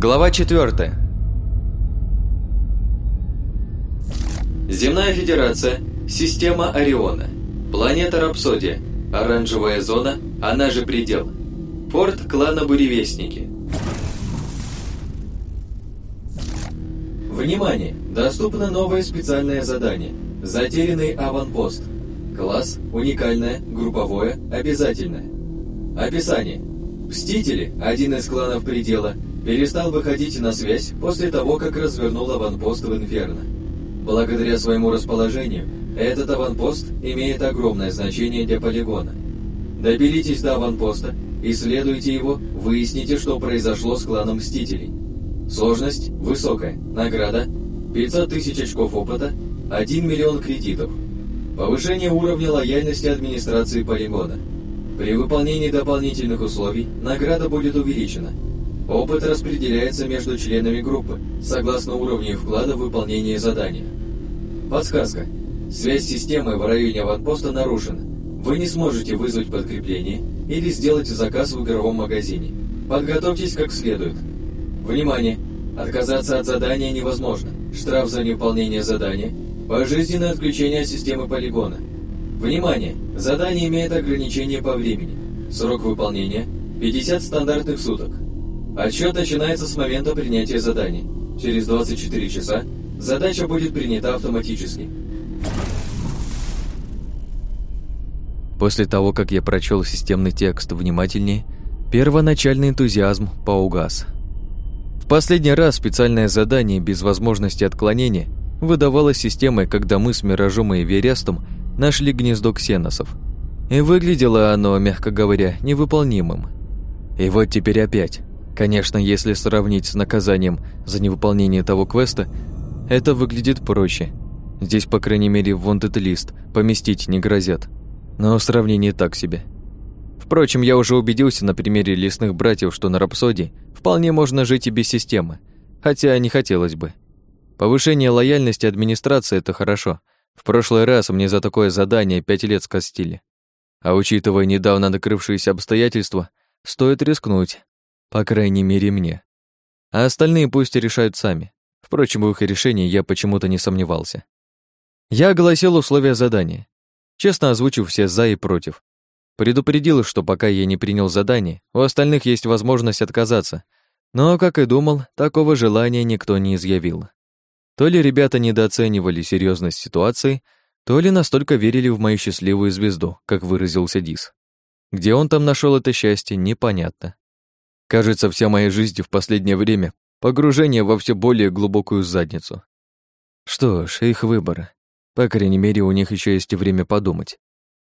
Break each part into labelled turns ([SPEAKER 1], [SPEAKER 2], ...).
[SPEAKER 1] Глава 4. Земная Федерация, система Ориона, планета Рапсодия, оранжевая зона, она же предел. Порт клана Буревестники. Внимание! Доступно новое специальное задание. Затерянный аванпост. Класс уникальное, групповое, обязательное. Описание. Мстители, один из кланов Предела, перестал выходить на связь после того, как развернул аванпост в Инферно. Благодаря своему расположению, этот аванпост имеет огромное значение для полигона. Доберитесь до аванпоста, исследуйте его, выясните, что произошло с кланом Мстителей. Сложность высокая, награда 500 тысяч очков опыта, 1 миллион кредитов. Повышение уровня лояльности администрации полигона – при выполнении дополнительных условий награда будет увеличена. Опыт распределяется между членами группы, согласно уровню вклада в выполнение задания. Подсказка. Связь системы в районе аванпоста нарушена. Вы не сможете вызвать подкрепление или сделать заказ в игровом магазине. Подготовьтесь как следует. Внимание! Отказаться от задания невозможно. Штраф за невыполнение задания. Пожизненное отключение от системы полигона – Внимание! Задание имеет ограничение по времени. Срок выполнения – 50 стандартных суток. Отсчет начинается с момента принятия задания. Через 24 часа задача будет принята автоматически.
[SPEAKER 2] После того, как я прочел системный текст внимательнее, первоначальный энтузиазм поугас. В последний раз специальное задание без возможности отклонения выдавалось системой, когда мы с Миражом и Верестом нашли гнездо ксеносов. И выглядело оно, мягко говоря, невыполнимым. И вот теперь опять. Конечно, если сравнить с наказанием за невыполнение того квеста, это выглядит проще. Здесь, по крайней мере, в Wanted List поместить не грозят. Но сравнение так себе. Впрочем, я уже убедился на примере лесных братьев, что на Рапсодии вполне можно жить и без системы, хотя не хотелось бы. Повышение лояльности администрации – это хорошо, в прошлый раз мне за такое задание пять лет скостили. А учитывая недавно накрывшиеся обстоятельства, стоит рискнуть. По крайней мере, мне. А остальные пусть решают сами. Впрочем, в их решении я почему-то не сомневался. Я огласил условия задания, честно озвучив все «за» и «против». Предупредил, что пока я не принял задание, у остальных есть возможность отказаться. Но, как и думал, такого желания никто не изъявил. То ли ребята недооценивали серьезность ситуации, то ли настолько верили в мою счастливую звезду, как выразился Дис. Где он там нашел это счастье, непонятно. Кажется, вся моя жизнь в последнее время — погружение во все более глубокую задницу. Что ж, их выбор. По крайней мере, у них еще есть время подумать.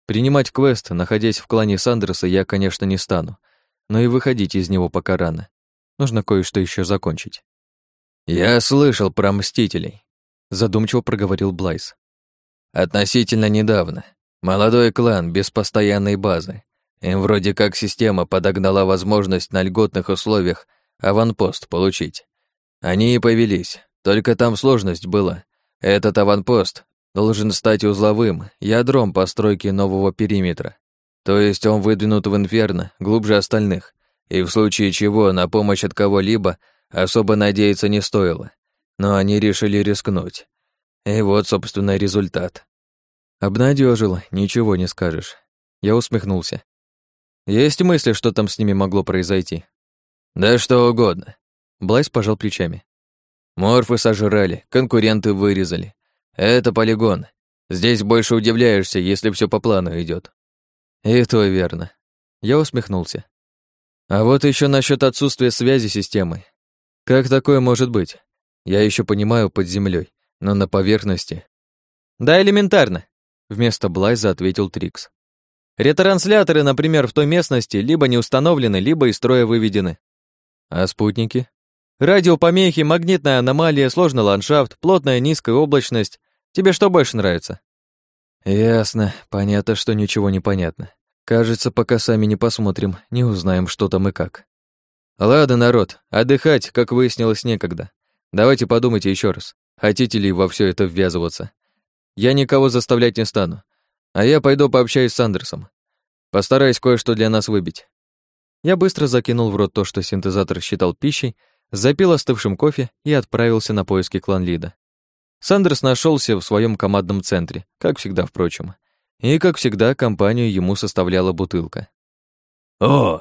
[SPEAKER 2] Принимать квест, находясь в клане Сандерса, я, конечно, не стану, но и выходить из него пока рано. Нужно кое-что еще закончить.
[SPEAKER 3] «Я слышал про Мстителей», — задумчиво проговорил Блайс. «Относительно недавно. Молодой клан без постоянной базы. Им вроде как система подогнала возможность на льготных условиях аванпост получить. Они и повелись, только там сложность была. Этот аванпост должен стать узловым, ядром постройки нового периметра. То есть он выдвинут в инферно, глубже остальных, и в случае чего на помощь от кого-либо — Особо надеяться не стоило, но они решили рискнуть. И вот, собственно, результат.
[SPEAKER 2] Обнадежил, ничего не скажешь. Я усмехнулся. Есть мысли, что там с ними могло произойти?
[SPEAKER 3] Да что угодно.
[SPEAKER 2] Блайс пожал плечами.
[SPEAKER 3] Морфы сожрали, конкуренты вырезали. Это полигон. Здесь больше удивляешься, если все по плану идет.
[SPEAKER 2] И то верно. Я усмехнулся. А вот еще насчет отсутствия связи системы. Как такое может быть? Я еще понимаю под землей, но на поверхности.
[SPEAKER 1] Да элементарно,
[SPEAKER 2] вместо Блайза ответил Трикс.
[SPEAKER 1] Ретрансляторы, например, в той местности либо не установлены, либо из строя выведены.
[SPEAKER 2] А спутники?
[SPEAKER 1] Радиопомехи, магнитная аномалия, сложный ландшафт, плотная низкая облачность. Тебе что больше нравится?
[SPEAKER 2] Ясно. Понятно, что ничего не понятно. Кажется, пока сами не посмотрим, не узнаем, что там и как.
[SPEAKER 1] Ладно, народ, отдыхать, как выяснилось, некогда. Давайте подумайте еще раз, хотите ли во все это ввязываться. Я никого заставлять не стану. А я пойду пообщаюсь с Андерсом. Постараюсь кое-что для нас выбить.
[SPEAKER 2] Я быстро закинул в рот то, что синтезатор считал пищей, запил остывшим кофе и отправился на поиски клан-лида. Сандерс нашелся в своем командном центре, как всегда, впрочем. И, как всегда, компанию ему составляла бутылка.
[SPEAKER 3] «О!»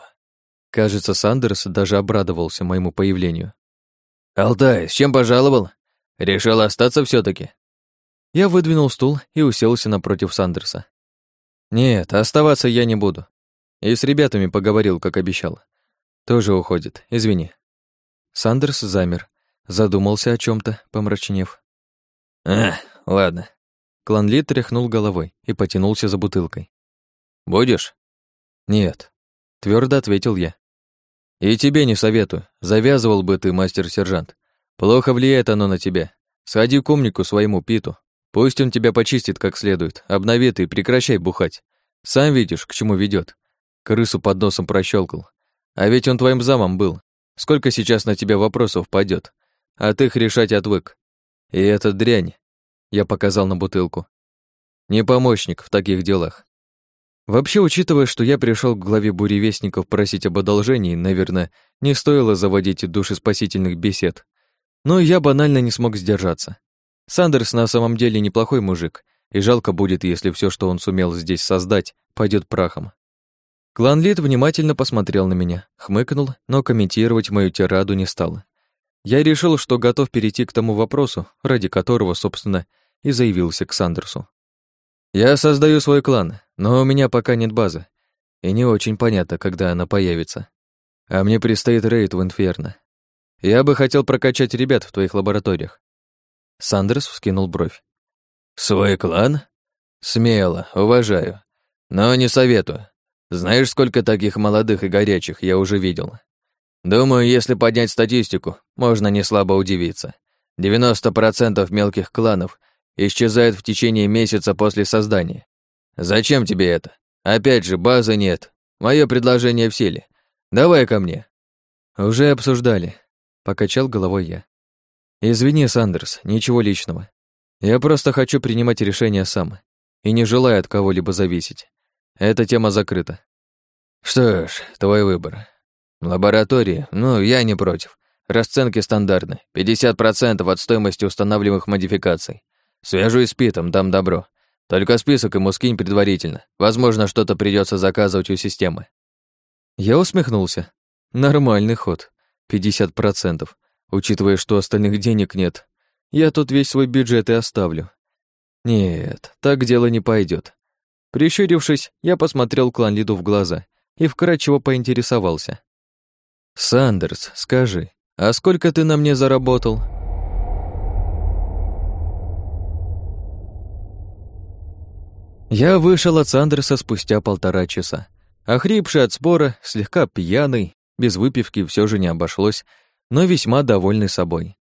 [SPEAKER 2] Кажется, Сандерс даже обрадовался моему появлению.
[SPEAKER 3] «Алтай, с чем пожаловал? Решил остаться все таки
[SPEAKER 2] Я выдвинул стул и уселся напротив Сандерса. Нет, оставаться я не буду. И с ребятами поговорил, как обещал. Тоже уходит, извини. Сандерс замер, задумался о чем то помрачнев.
[SPEAKER 3] «А, ладно».
[SPEAKER 2] Кланли тряхнул головой и потянулся за бутылкой.
[SPEAKER 3] «Будешь?»
[SPEAKER 2] «Нет», — твердо ответил я. «И тебе не советую. Завязывал бы ты, мастер-сержант. Плохо влияет оно на тебя. Сходи к умнику своему Питу. Пусть он тебя почистит как следует, обновит и прекращай бухать. Сам видишь, к чему ведет. Крысу под носом прощелкал. А ведь он твоим замом был. Сколько сейчас на тебя вопросов падет, А ты их решать отвык. И эта дрянь, я показал на бутылку, не помощник в таких делах. Вообще, учитывая, что я пришел к главе буревестников просить об одолжении, наверное, не стоило заводить душеспасительных бесед. Но я банально не смог сдержаться. Сандерс на самом деле неплохой мужик, и жалко будет, если все, что он сумел здесь создать, пойдет прахом. Кланлит внимательно посмотрел на меня, хмыкнул, но комментировать мою тираду не стал. Я решил, что готов перейти к тому вопросу, ради которого, собственно, и заявился к Сандерсу. «Я создаю свой клан, но у меня пока нет базы, и не очень понятно, когда она появится. А мне предстоит рейд в Инферно. Я бы хотел прокачать ребят в твоих лабораториях». Сандерс вскинул бровь.
[SPEAKER 3] «Свой клан? Смело, уважаю. Но не советую. Знаешь, сколько таких молодых и горячих я уже видел? Думаю, если поднять статистику, можно не слабо удивиться. 90% мелких кланов исчезают в течение месяца после создания. Зачем тебе это? Опять же, базы нет. Мое предложение в силе. Давай ко мне.
[SPEAKER 2] Уже обсуждали. Покачал головой я. Извини, Сандерс, ничего личного. Я просто хочу принимать решения сам и не желаю от кого-либо зависеть. Эта тема закрыта.
[SPEAKER 3] Что ж, твой выбор. Лаборатории, ну, я не против. Расценки стандартны. 50% от стоимости устанавливаемых модификаций. Свяжусь с Питом, дам добро. Только список ему скинь предварительно. Возможно, что-то придется заказывать у системы.
[SPEAKER 2] Я усмехнулся. Нормальный ход. 50%. Учитывая, что остальных денег нет, я тут весь свой бюджет и оставлю. Нет, так дело не пойдет. Прищурившись, я посмотрел клан Лиду в глаза и вкратчиво поинтересовался. «Сандерс, скажи, а сколько ты на мне заработал?» Я вышел от Сандерса спустя полтора часа. Охрипший от спора, слегка пьяный, без выпивки все же не обошлось, но весьма довольный собой.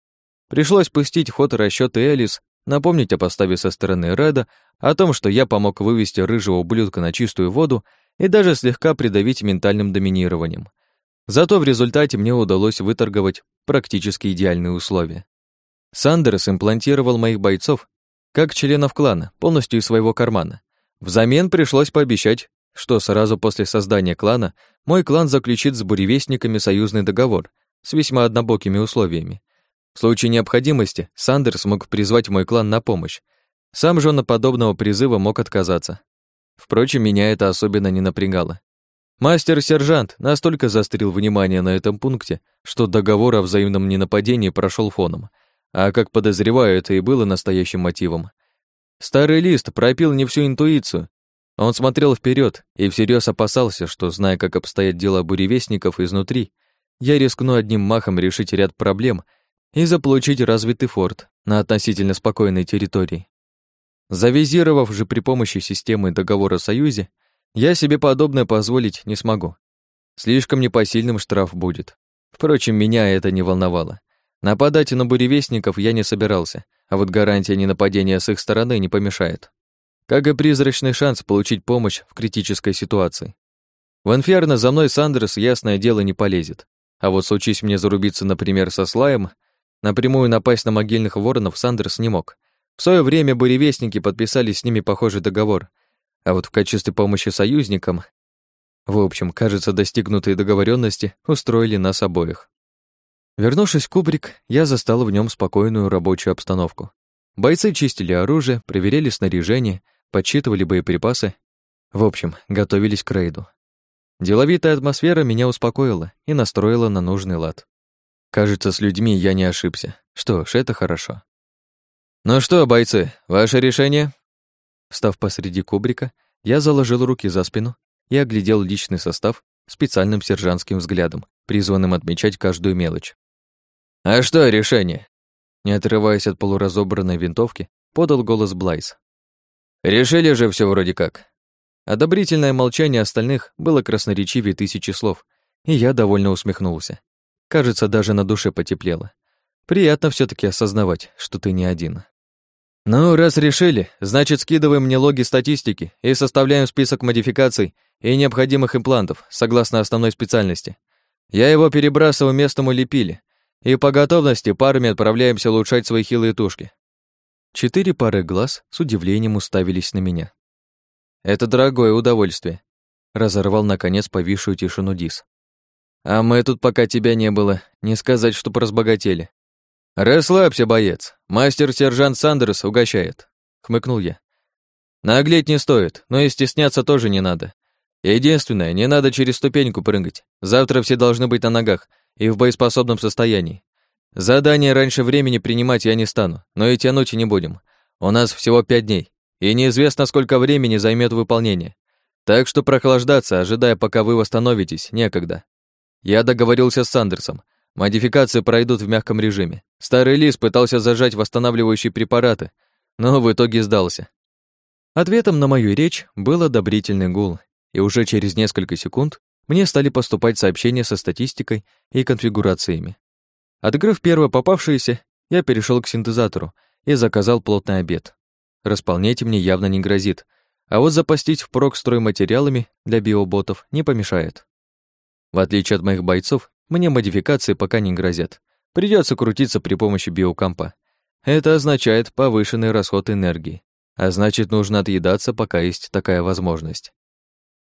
[SPEAKER 2] Пришлось пустить ход расчёты Элис, напомнить о поставе со стороны Реда, о том, что я помог вывести рыжего ублюдка на чистую воду и даже слегка придавить ментальным доминированием — Зато в результате мне удалось выторговать практически идеальные условия. Сандерс имплантировал моих бойцов как членов клана, полностью из своего кармана. Взамен пришлось пообещать, что сразу после создания клана мой клан заключит с буревестниками союзный договор с весьма однобокими условиями. В случае необходимости Сандерс мог призвать мой клан на помощь. Сам же он от подобного призыва мог отказаться. Впрочем, меня это особенно не напрягало. Мастер-сержант настолько застрял внимание на этом пункте, что договор о взаимном ненападении прошел фоном, а, как подозреваю, это и было настоящим мотивом. Старый лист пропил не всю интуицию. Он смотрел вперед и всерьез опасался, что, зная, как обстоят дела буревестников изнутри, я рискну одним махом решить ряд проблем и заполучить развитый форт на относительно спокойной территории. Завизировав же при помощи системы договора о союзе, я себе подобное позволить не смогу. Слишком непосильным штраф будет. Впрочем, меня это не волновало. Нападать на буревестников я не собирался, а вот гарантия ненападения с их стороны не помешает. Как и призрачный шанс получить помощь в критической ситуации. В Инферно за мной Сандерс, ясное дело, не полезет. А вот случись мне зарубиться, например, со Слаем, напрямую напасть на могильных воронов Сандерс не мог. В свое время буревестники подписали с ними похожий договор, а вот в качестве помощи союзникам... В общем, кажется, достигнутые договоренности устроили нас обоих. Вернувшись в кубрик, я застал в нем спокойную рабочую обстановку. Бойцы чистили оружие, проверяли снаряжение, подсчитывали боеприпасы. В общем, готовились к рейду. Деловитая атмосфера меня успокоила и настроила на нужный лад. Кажется, с людьми я не ошибся. Что ж, это хорошо. «Ну что, бойцы, ваше решение?» Встав посреди кубрика, я заложил руки за спину и оглядел личный состав специальным сержантским взглядом, призванным отмечать каждую мелочь. «А что решение?» Не отрываясь от полуразобранной винтовки, подал голос Блайс. «Решили же все вроде как». Одобрительное молчание остальных было красноречивее тысячи слов, и я довольно усмехнулся. Кажется, даже на душе потеплело. Приятно все таки осознавать, что ты не один. «Ну, раз решили, значит, скидываем мне логи статистики и составляем список модификаций и необходимых имплантов, согласно основной специальности. Я его перебрасываю местному лепили, и по готовности парами отправляемся улучшать свои хилые тушки». Четыре пары глаз с удивлением уставились на меня. «Это дорогое удовольствие», — разорвал, наконец, повисшую тишину Дис. «А мы тут, пока тебя не было, не сказать, чтоб разбогатели. «Расслабься, боец. Мастер-сержант Сандерс угощает», — хмыкнул я. «Наглеть не стоит, но и стесняться тоже не надо. Единственное, не надо через ступеньку прыгать. Завтра все должны быть на ногах и в боеспособном состоянии. Задание раньше времени принимать я не стану, но и тянуть не будем. У нас всего пять дней, и неизвестно, сколько времени займет выполнение. Так что прохлаждаться, ожидая, пока вы восстановитесь, некогда. Я договорился с Сандерсом. Модификации пройдут в мягком режиме. Старый лис пытался зажать восстанавливающие препараты, но в итоге сдался. Ответом на мою речь был одобрительный гул, и уже через несколько секунд мне стали поступать сообщения со статистикой и конфигурациями. Открыв первое попавшееся, я перешел к синтезатору и заказал плотный обед. Располнять мне явно не грозит, а вот запастить впрок стройматериалами для биоботов не помешает. В отличие от моих бойцов, мне модификации пока не грозят. Придется крутиться при помощи биокампа. Это означает повышенный расход энергии. А значит, нужно отъедаться, пока есть такая возможность.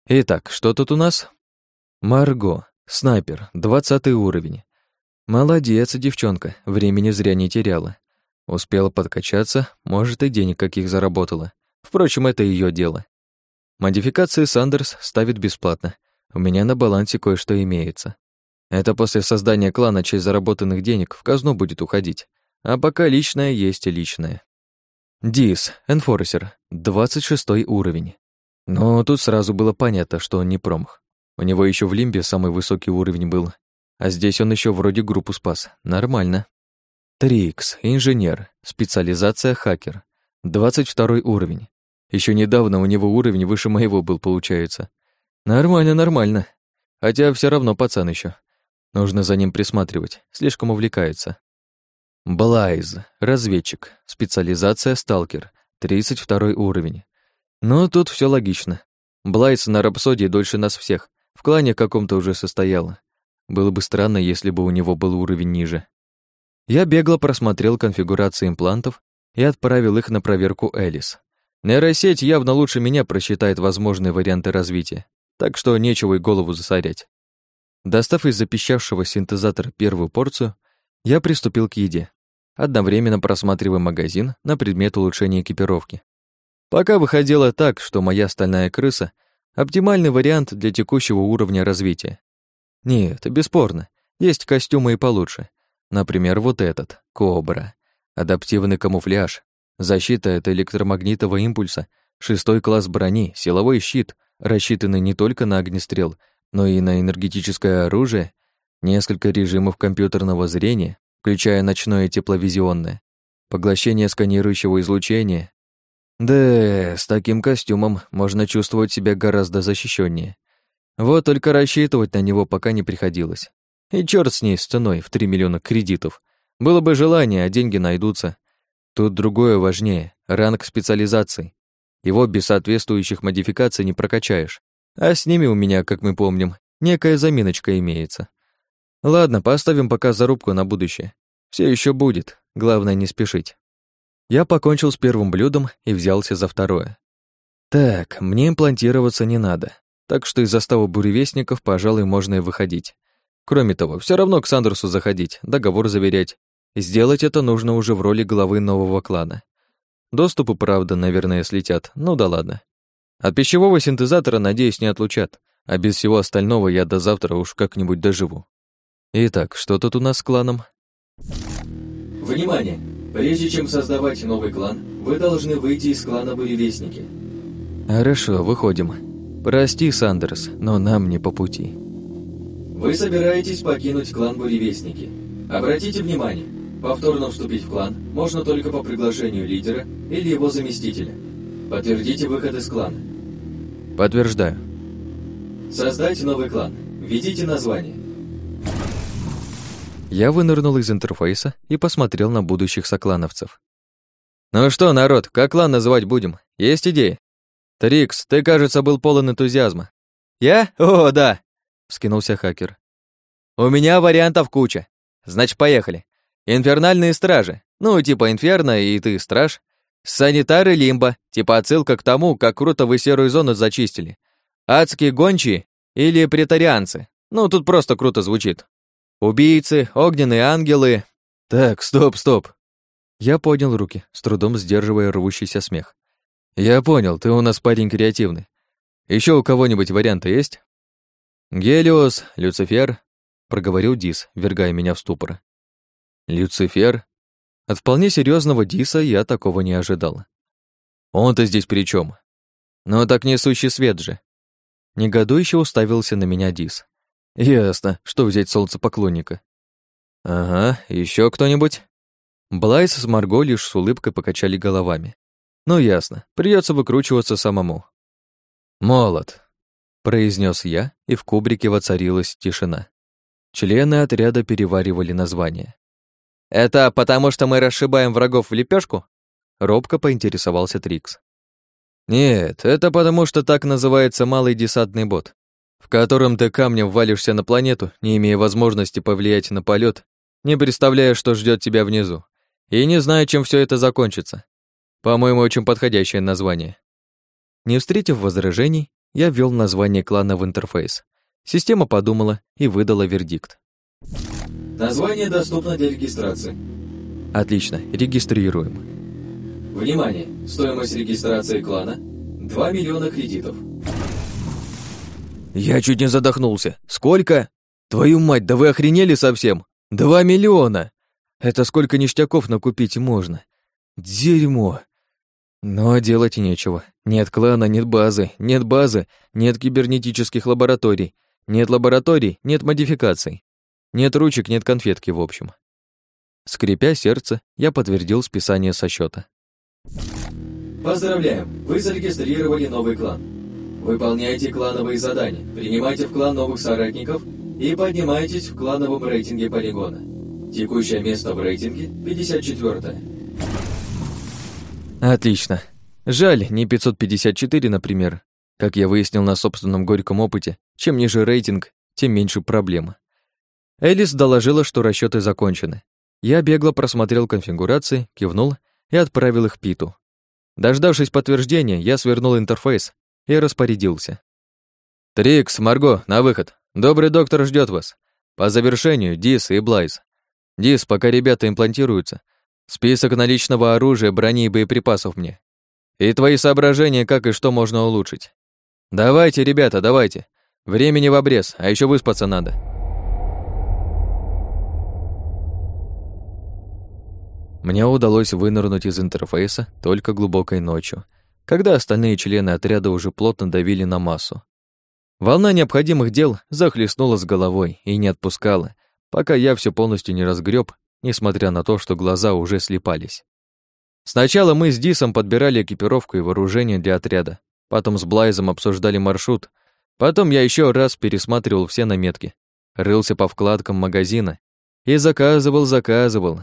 [SPEAKER 2] Итак, что тут у нас? Марго, снайпер, двадцатый уровень. Молодец, девчонка, времени зря не теряла. Успела подкачаться, может, и денег каких заработала. Впрочем, это ее дело. Модификации Сандерс ставит бесплатно. У меня на балансе кое-что имеется. Это после создания клана часть заработанных денег в казну будет уходить. А пока личное есть и личное. Дис, Энфорсер, 26 уровень. Но тут сразу было понятно, что он не промах. У него еще в Лимбе самый высокий уровень был, а здесь он еще вроде группу спас. Нормально. Трикс, инженер, специализация хакер, 22 уровень. Еще недавно у него уровень выше моего был, получается. Нормально, нормально. Хотя все равно пацан еще. Нужно за ним присматривать, слишком увлекается. Блайз, разведчик, специализация сталкер, 32 уровень. Но тут все логично. Блайз на рапсодии дольше нас всех, в клане каком-то уже состояла. Было бы странно, если бы у него был уровень ниже. Я бегло просмотрел конфигурации имплантов и отправил их на проверку Элис. Нейросеть явно лучше меня просчитает возможные варианты развития, так что нечего и голову засорять. Достав из запищавшего синтезатора первую порцию, я приступил к еде, одновременно просматривая магазин на предмет улучшения экипировки. Пока выходило так, что моя стальная крыса — оптимальный вариант для текущего уровня развития. Нет, бесспорно, есть костюмы и получше. Например, вот этот, Кобра. Адаптивный камуфляж, защита от электромагнитного импульса, шестой класс брони, силовой щит, рассчитанный не только на огнестрел, но и на энергетическое оружие, несколько режимов компьютерного зрения, включая ночное тепловизионное, поглощение сканирующего излучения. Да, с таким костюмом можно чувствовать себя гораздо защищеннее. Вот только рассчитывать на него пока не приходилось. И черт с ней, с ценой в 3 миллиона кредитов. Было бы желание, а деньги найдутся. Тут другое важнее — ранг специализации. Его без соответствующих модификаций не прокачаешь. А с ними у меня, как мы помним, некая заминочка имеется. Ладно, поставим пока зарубку на будущее. Все еще будет, главное не спешить. Я покончил с первым блюдом и взялся за второе. Так, мне имплантироваться не надо, так что из застава буревестников, пожалуй, можно и выходить. Кроме того, все равно к Сандерсу заходить, договор заверять. Сделать это нужно уже в роли главы нового клана. Доступы, правда, наверное, слетят, ну да ладно. От пищевого синтезатора, надеюсь, не отлучат, а без всего остального я до завтра уж как-нибудь доживу. Итак, что тут у нас с кланом?
[SPEAKER 1] Внимание! Прежде чем создавать новый клан, вы должны выйти из клана Буревестники.
[SPEAKER 2] Хорошо, выходим. Прости, Сандерс, но нам не по пути.
[SPEAKER 1] Вы собираетесь покинуть клан Буревестники. Обратите внимание, повторно вступить в клан можно только по приглашению лидера или его заместителя. Подтвердите выход из клана.
[SPEAKER 2] Подтверждаю.
[SPEAKER 1] Создать новый клан. Введите название.
[SPEAKER 2] Я вынырнул из интерфейса и посмотрел на будущих соклановцев. «Ну что, народ, как клан называть будем? Есть идеи?» «Трикс, ты, кажется, был полон энтузиазма». «Я? О, да!» — вскинулся хакер. «У меня вариантов куча. Значит, поехали. Инфернальные стражи. Ну, типа Инферно и ты страж. Санитары Лимба, типа отсылка к тому, как круто вы серую зону зачистили. Адские гончие или претарианцы. Ну, тут просто круто звучит. Убийцы, огненные ангелы. Так, стоп, стоп. Я поднял руки, с трудом сдерживая рвущийся смех. Я понял, ты у нас парень креативный. Еще у кого-нибудь варианты есть? Гелиос, Люцифер, проговорил Дис, вергая меня в ступор. Люцифер? От вполне серьезного Диса я такого не ожидал. Он-то здесь при чем? Но так несущий свет же. Негодующе уставился на меня Дис. Ясно, что взять солнцепоклонника. Ага, еще кто-нибудь? Блайс с Марго лишь с улыбкой покачали головами. Ну ясно, придется выкручиваться самому. Молот, произнес я, и в кубрике воцарилась тишина. Члены отряда переваривали название. «Это потому, что мы расшибаем врагов в лепешку? Робко поинтересовался Трикс. «Нет, это потому, что так называется малый десантный бот в котором ты камнем валишься на планету, не имея возможности повлиять на полет, не представляя, что ждет тебя внизу, и не зная, чем все это закончится. По-моему, очень подходящее название. Не встретив возражений, я ввел название клана в интерфейс. Система подумала и выдала вердикт.
[SPEAKER 1] Название доступно для регистрации.
[SPEAKER 2] Отлично, регистрируем.
[SPEAKER 1] Внимание! Стоимость регистрации клана – 2 миллиона кредитов.
[SPEAKER 2] Я чуть не задохнулся. Сколько? Твою мать, да вы охренели совсем? Два миллиона! Это сколько ништяков накупить можно? Дерьмо! Но делать нечего. Нет клана, нет базы, нет базы, нет кибернетических лабораторий, нет лабораторий, нет модификаций. Нет ручек, нет конфетки, в общем. Скрипя сердце, я подтвердил списание со счета.
[SPEAKER 1] Поздравляем, вы зарегистрировали новый клан. Выполняйте клановые задания, принимайте в клан новых соратников и поднимайтесь в клановом рейтинге полигона. Текущее место в рейтинге 54
[SPEAKER 2] Отлично. Жаль, не 554, например. Как я выяснил на собственном горьком опыте, чем ниже рейтинг, тем меньше проблем. Элис доложила, что расчеты закончены. Я бегло просмотрел конфигурации, кивнул и отправил их Питу. Дождавшись подтверждения, я свернул интерфейс и распорядился. «Трикс, Марго, на выход. Добрый доктор ждет вас. По завершению Дис и Блайз. Дис, пока ребята имплантируются. Список наличного оружия, брони и боеприпасов мне. И твои соображения, как и что можно улучшить. Давайте, ребята, давайте. Времени в обрез, а еще выспаться надо». Мне удалось вынырнуть из интерфейса только глубокой ночью — когда остальные члены отряда уже плотно давили на массу. Волна необходимых дел захлестнула с головой и не отпускала, пока я все полностью не разгреб, несмотря на то, что глаза уже слепались. Сначала мы с Дисом подбирали экипировку и вооружение для отряда, потом с Блайзом обсуждали маршрут, потом я еще раз пересматривал все наметки, рылся по вкладкам магазина и заказывал, заказывал.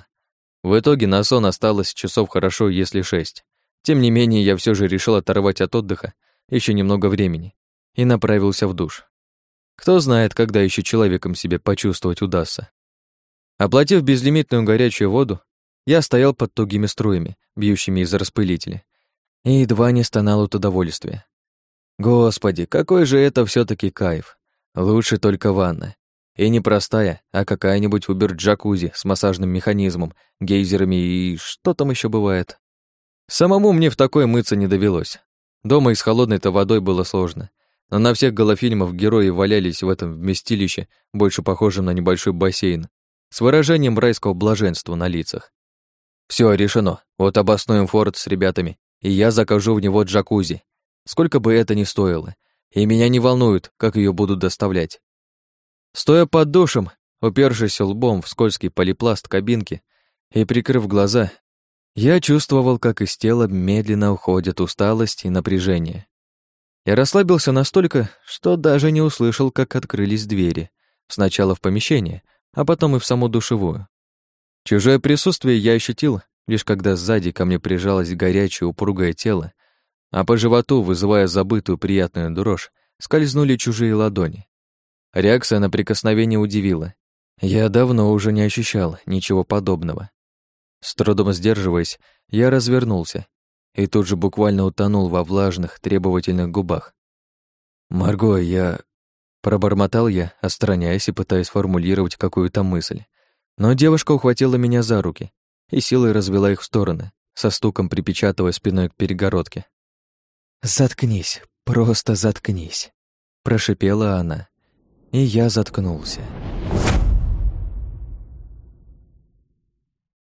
[SPEAKER 2] В итоге на сон осталось часов хорошо, если шесть. Тем не менее, я все же решил оторвать от отдыха еще немного времени и направился в душ. Кто знает, когда еще человеком себе почувствовать удастся. Оплатив безлимитную горячую воду, я стоял под тугими струями, бьющими из распылителя, и едва не стонал от удовольствия. Господи, какой же это все таки кайф. Лучше только ванна. И не простая, а какая-нибудь убер-джакузи с массажным механизмом, гейзерами и что там еще бывает. Самому мне в такой мыться не довелось. Дома и с холодной-то водой было сложно. Но на всех голофильмах герои валялись в этом вместилище, больше похожем на небольшой бассейн, с выражением райского блаженства на лицах. Все решено. Вот обоснуем форт с ребятами, и я закажу в него джакузи. Сколько бы это ни стоило. И меня не волнует, как ее будут доставлять. Стоя под душем, упершись лбом в скользкий полипласт кабинки и прикрыв глаза, я чувствовал, как из тела медленно уходят усталость и напряжение. Я расслабился настолько, что даже не услышал, как открылись двери. Сначала в помещение, а потом и в саму душевую. Чужое присутствие я ощутил, лишь когда сзади ко мне прижалось горячее упругое тело, а по животу, вызывая забытую приятную дрожь, скользнули чужие ладони. Реакция на прикосновение удивила. Я давно уже не ощущал ничего подобного. С трудом сдерживаясь, я развернулся и тут же буквально утонул во влажных, требовательных губах. «Марго, я...» Пробормотал я, отстраняясь и пытаясь формулировать какую-то мысль. Но девушка ухватила меня за руки и силой развела их в стороны, со стуком припечатывая спиной к перегородке. «Заткнись, просто заткнись», — прошипела она. И я заткнулся.